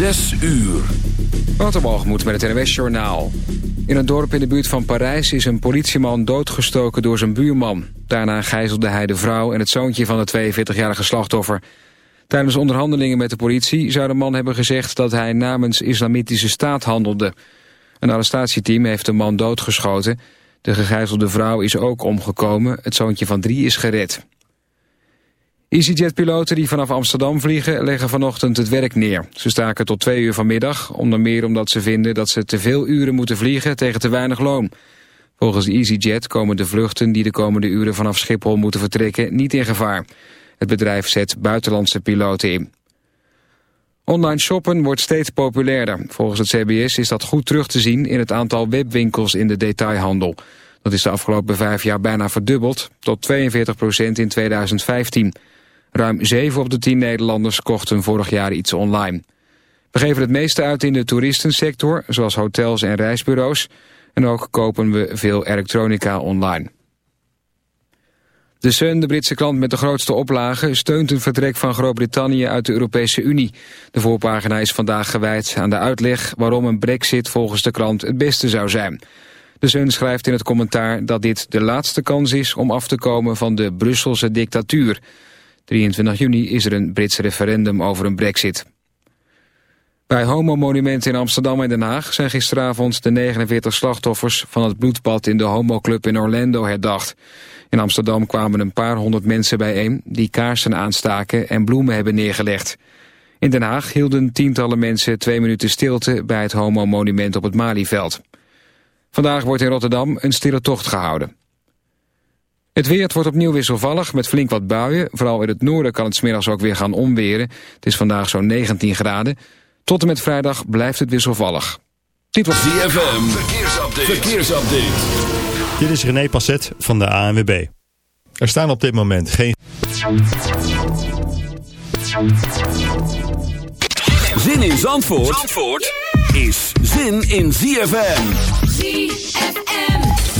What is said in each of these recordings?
Zes uur. Waterbalgemoed met het NWS Journaal. In een dorp in de buurt van Parijs is een politieman doodgestoken door zijn buurman. Daarna gijzelde hij de vrouw en het zoontje van de 42-jarige slachtoffer. Tijdens onderhandelingen met de politie zou de man hebben gezegd dat hij namens islamitische staat handelde. Een arrestatieteam heeft de man doodgeschoten. De gegijzelde vrouw is ook omgekomen. Het zoontje van drie is gered. EasyJet-piloten die vanaf Amsterdam vliegen leggen vanochtend het werk neer. Ze staken tot twee uur vanmiddag, onder meer omdat ze vinden dat ze te veel uren moeten vliegen tegen te weinig loon. Volgens EasyJet komen de vluchten die de komende uren vanaf Schiphol moeten vertrekken niet in gevaar. Het bedrijf zet buitenlandse piloten in. Online shoppen wordt steeds populairder. Volgens het CBS is dat goed terug te zien in het aantal webwinkels in de detailhandel. Dat is de afgelopen vijf jaar bijna verdubbeld, tot 42 procent in 2015. Ruim 7 op de 10 Nederlanders kochten vorig jaar iets online. We geven het meeste uit in de toeristensector, zoals hotels en reisbureaus. En ook kopen we veel elektronica online. De Sun, de Britse klant met de grootste oplage, steunt een vertrek van Groot-Brittannië uit de Europese Unie. De voorpagina is vandaag gewijd aan de uitleg waarom een brexit volgens de krant het beste zou zijn. De Sun schrijft in het commentaar dat dit de laatste kans is om af te komen van de Brusselse dictatuur. 23 juni is er een Brits referendum over een brexit. Bij homomonumenten in Amsterdam en Den Haag zijn gisteravond de 49 slachtoffers van het bloedbad in de homoclub in Orlando herdacht. In Amsterdam kwamen een paar honderd mensen bijeen die kaarsen aanstaken en bloemen hebben neergelegd. In Den Haag hielden tientallen mensen twee minuten stilte bij het homomonument op het Malieveld. Vandaag wordt in Rotterdam een stille tocht gehouden. Het weer wordt opnieuw wisselvallig met flink wat buien. Vooral in het noorden kan het smiddags ook weer gaan omweren. Het is vandaag zo'n 19 graden. Tot en met vrijdag blijft het wisselvallig. Dit was DFM. Verkeersupdate. Verkeersupdate. Dit is René Passet van de ANWB. Er staan op dit moment geen... Zin in Zandvoort, Zandvoort is zin in ZFM. ZFM.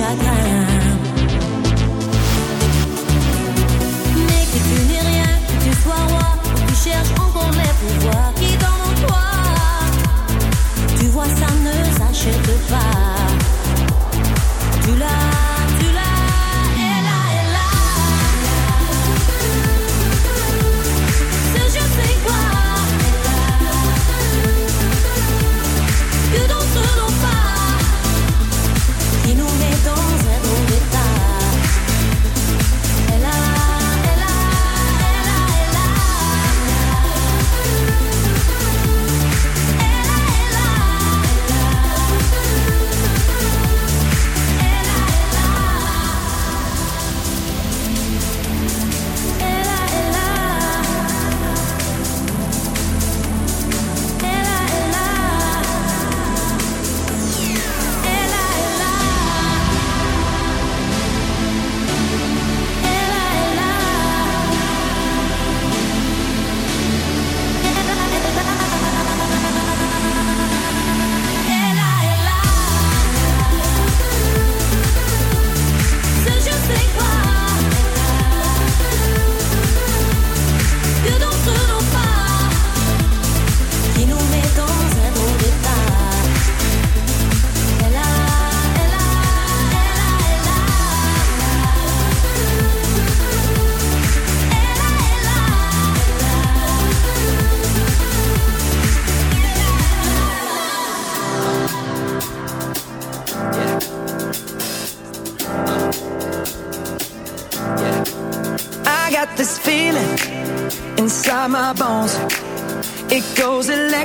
chagrin.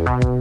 Bye.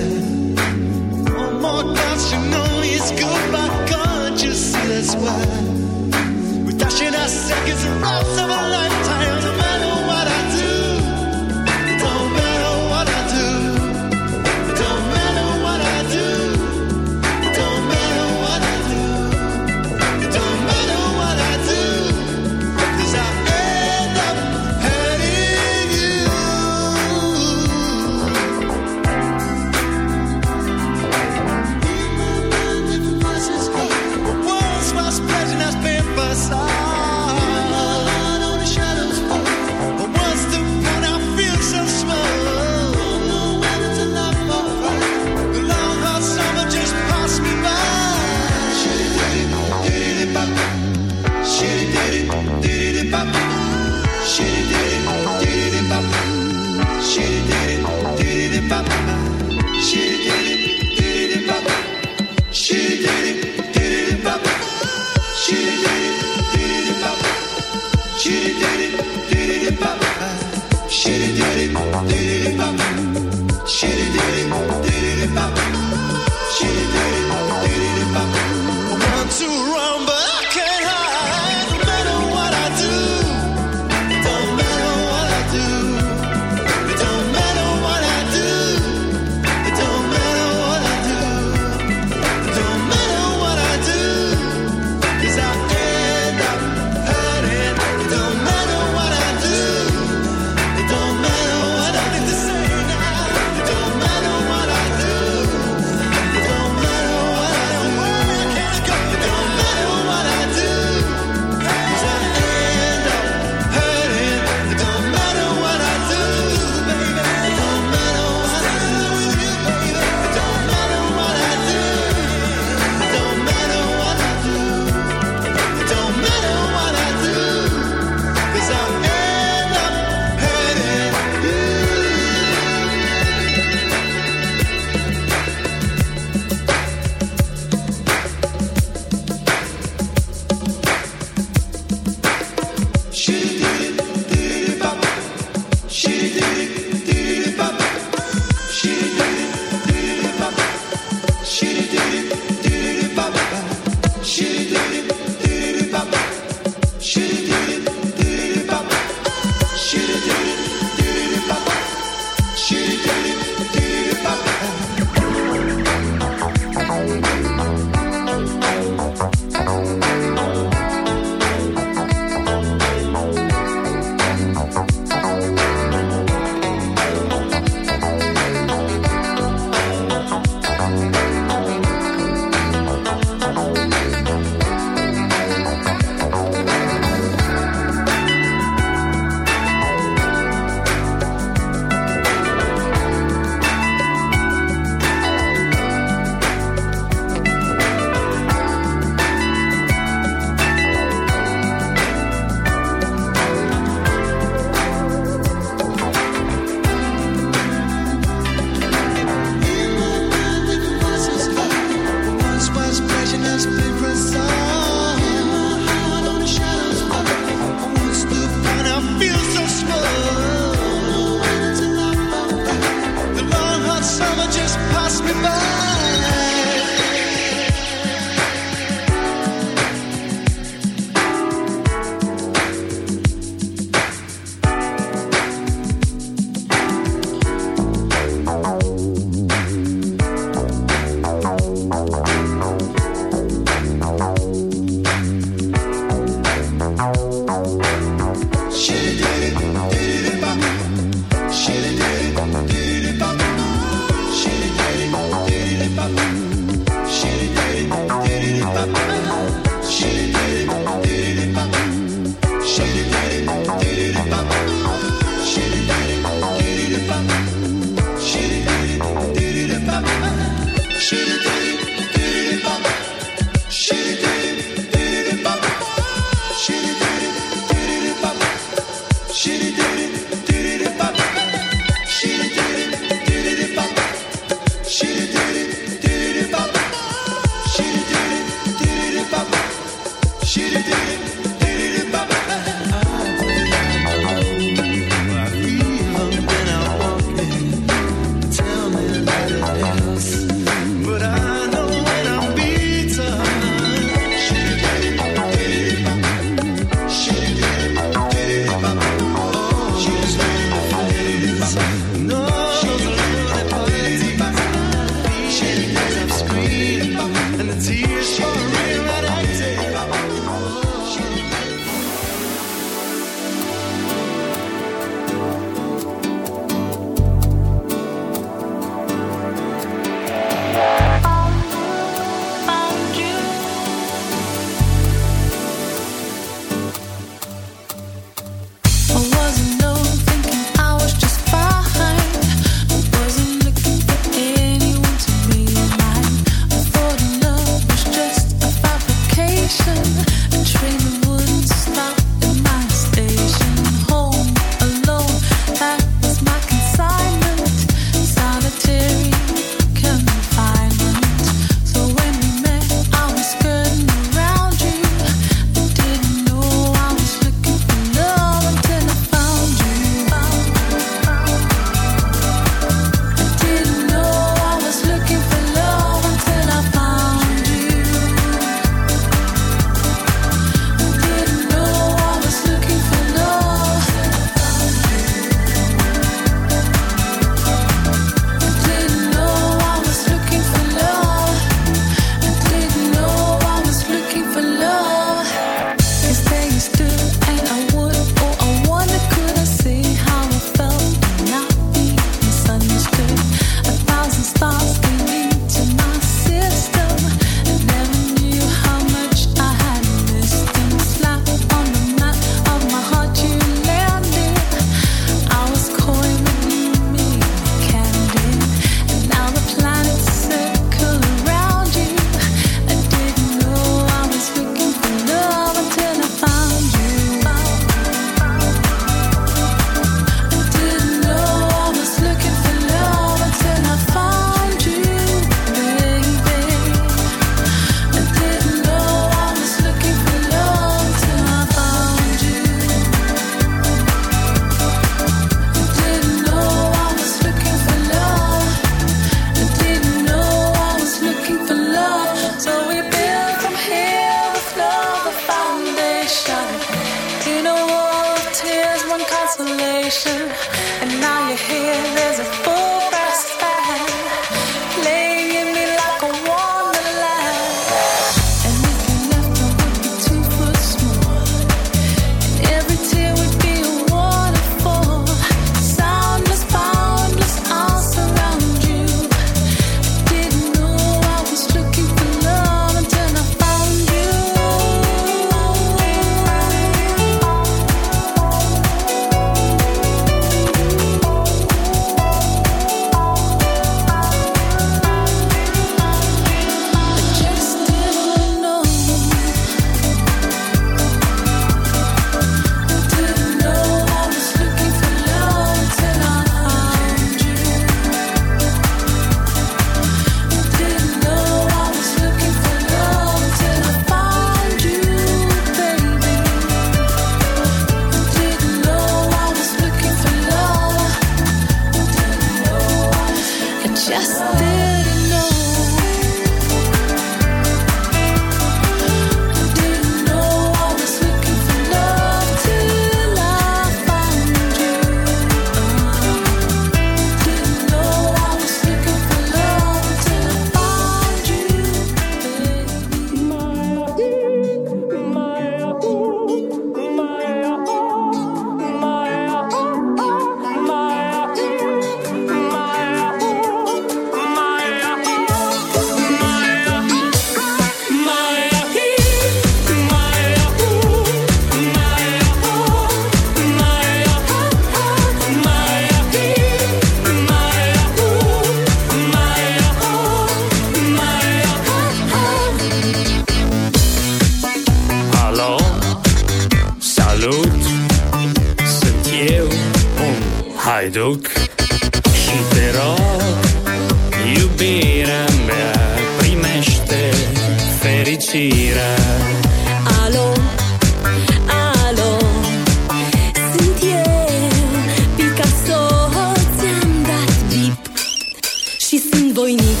și sunt voinic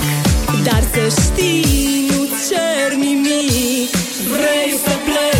Dar să știi, nu cer nimic. Vrei să pleci?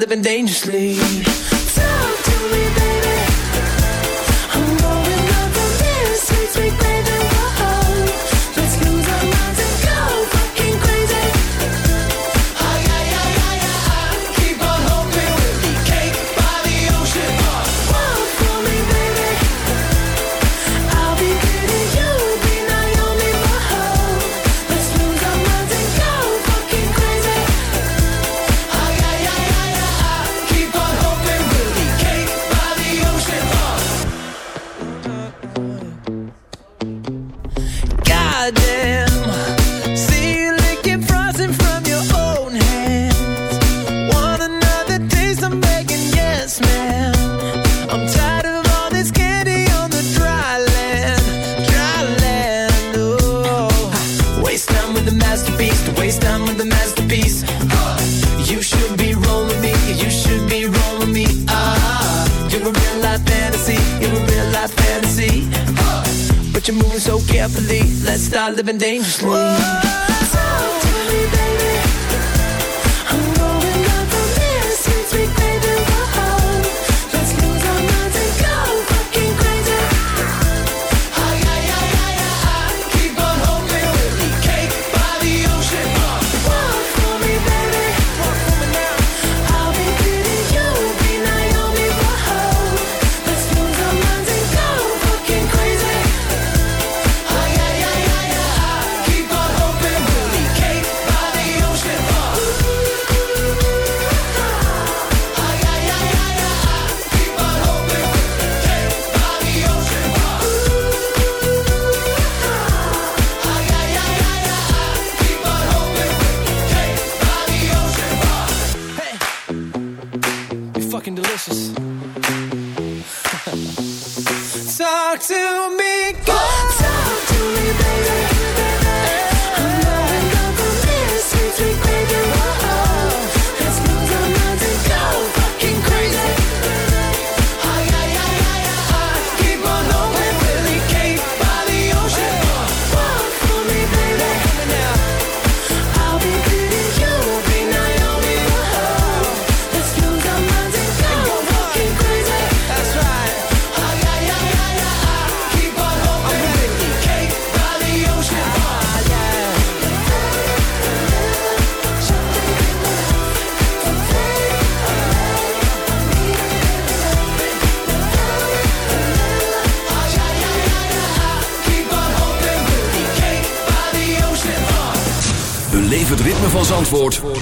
de living dangerously.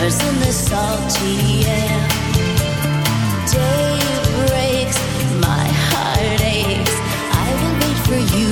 shivers in the salty air. Day breaks, my heart aches. I will wait for you.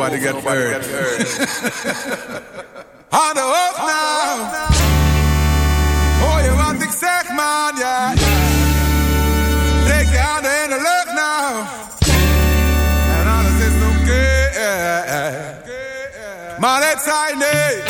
nobody got hurt. On the hook now. Oh, you want to sex, man, yeah. Take your hand and look now. And all this is okay. Man, it's high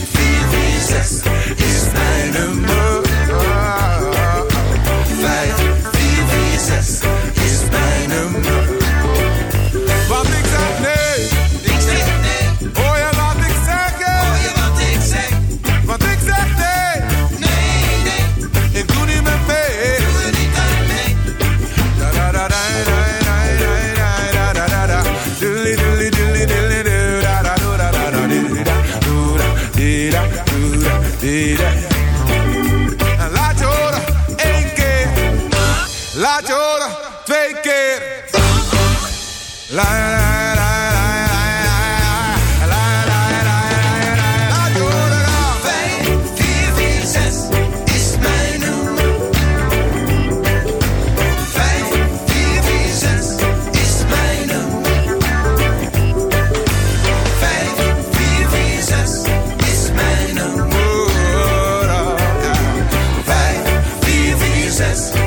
success.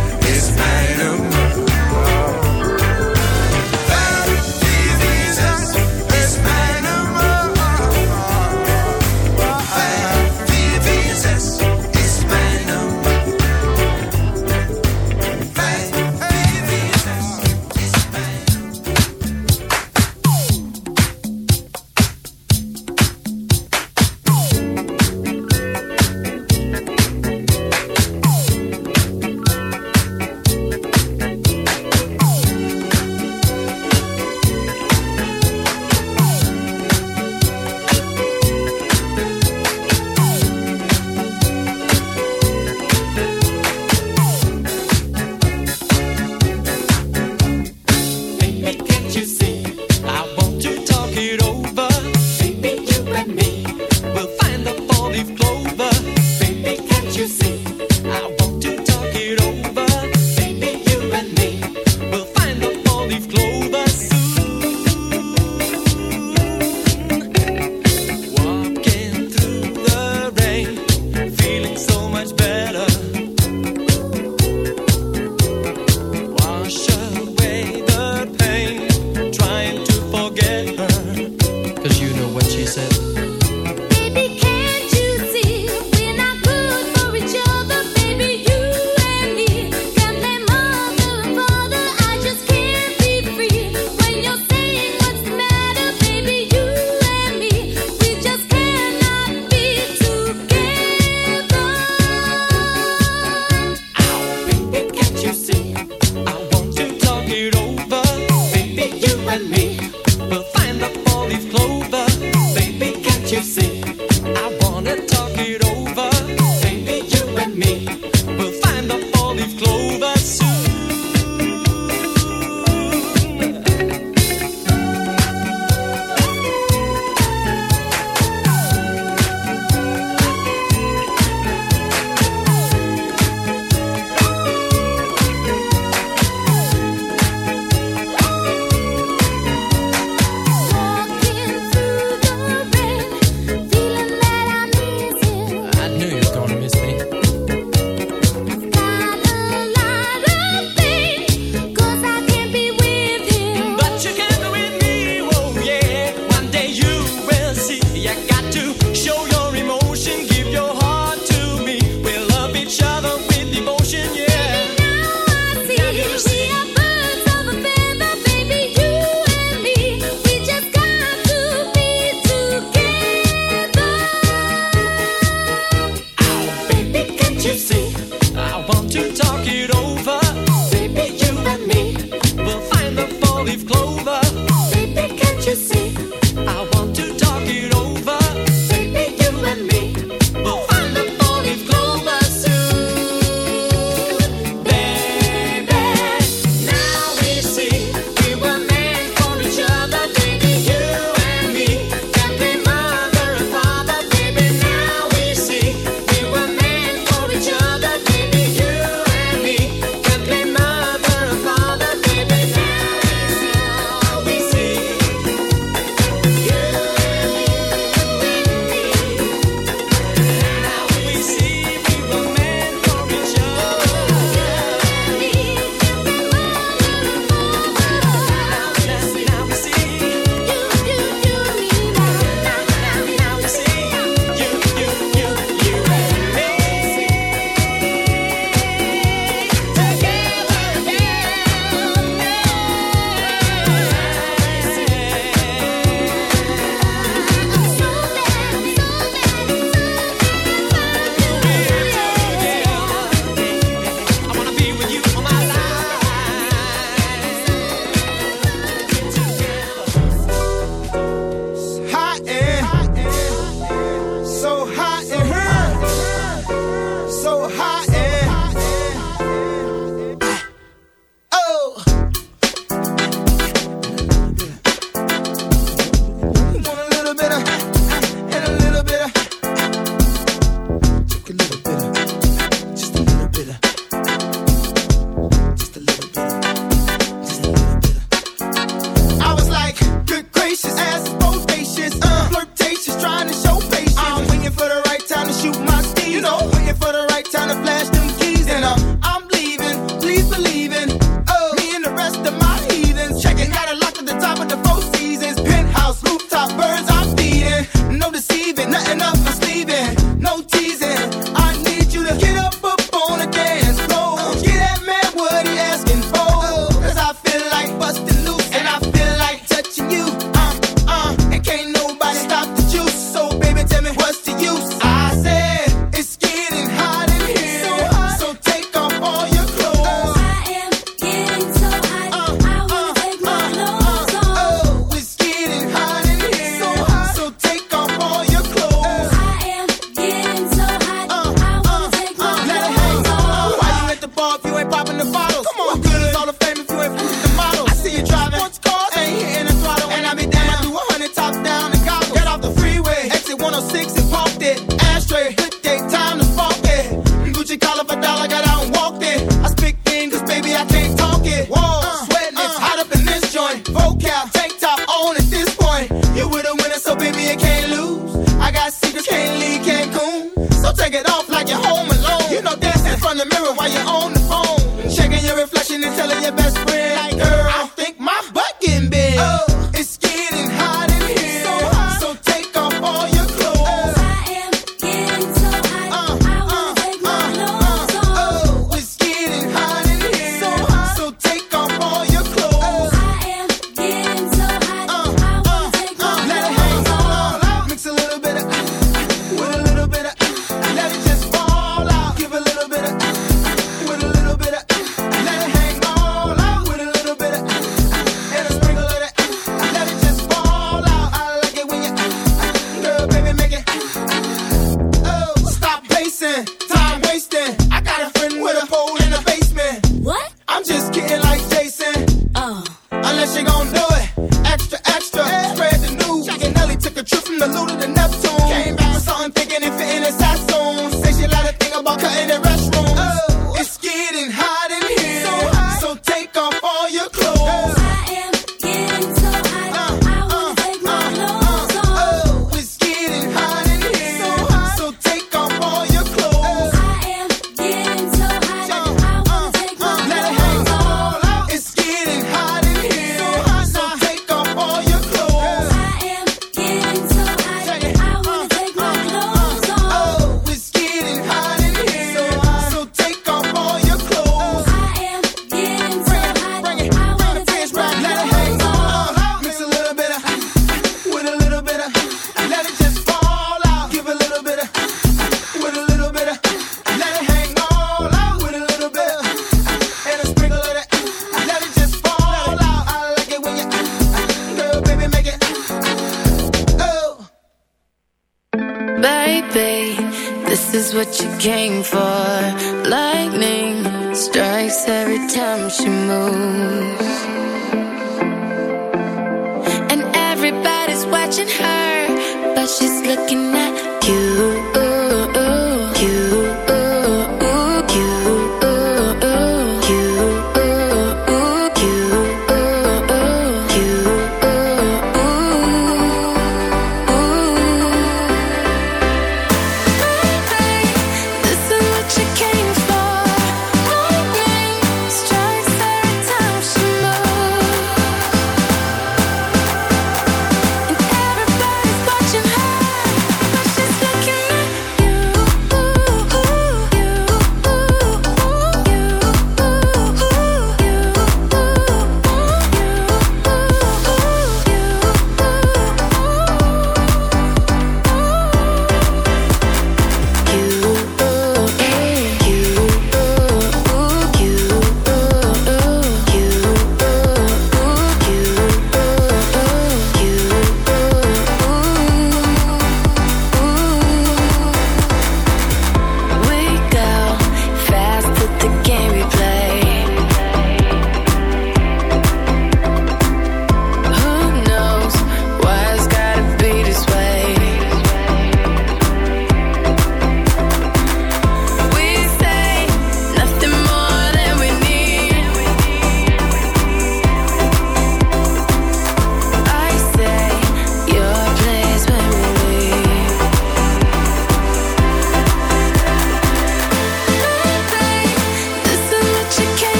Came for.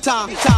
Time. time.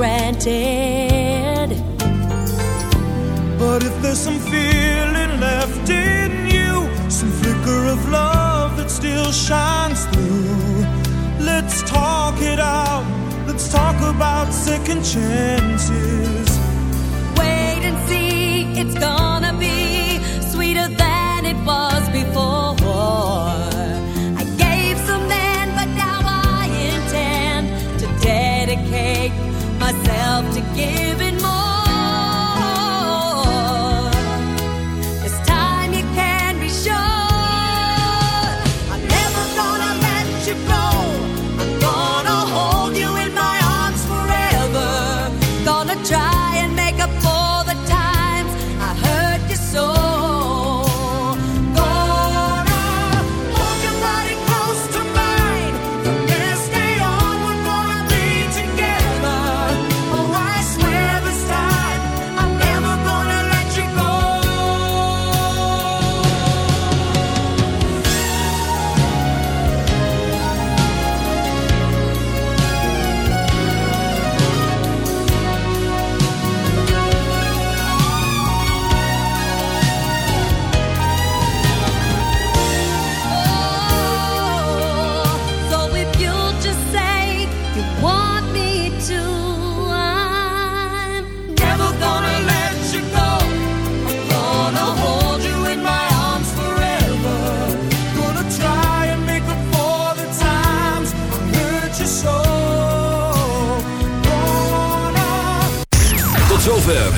granted. But if there's some feeling left in you, some flicker of love that still shines through, let's talk it out. Let's talk about second chances. Wait and see, it's gone.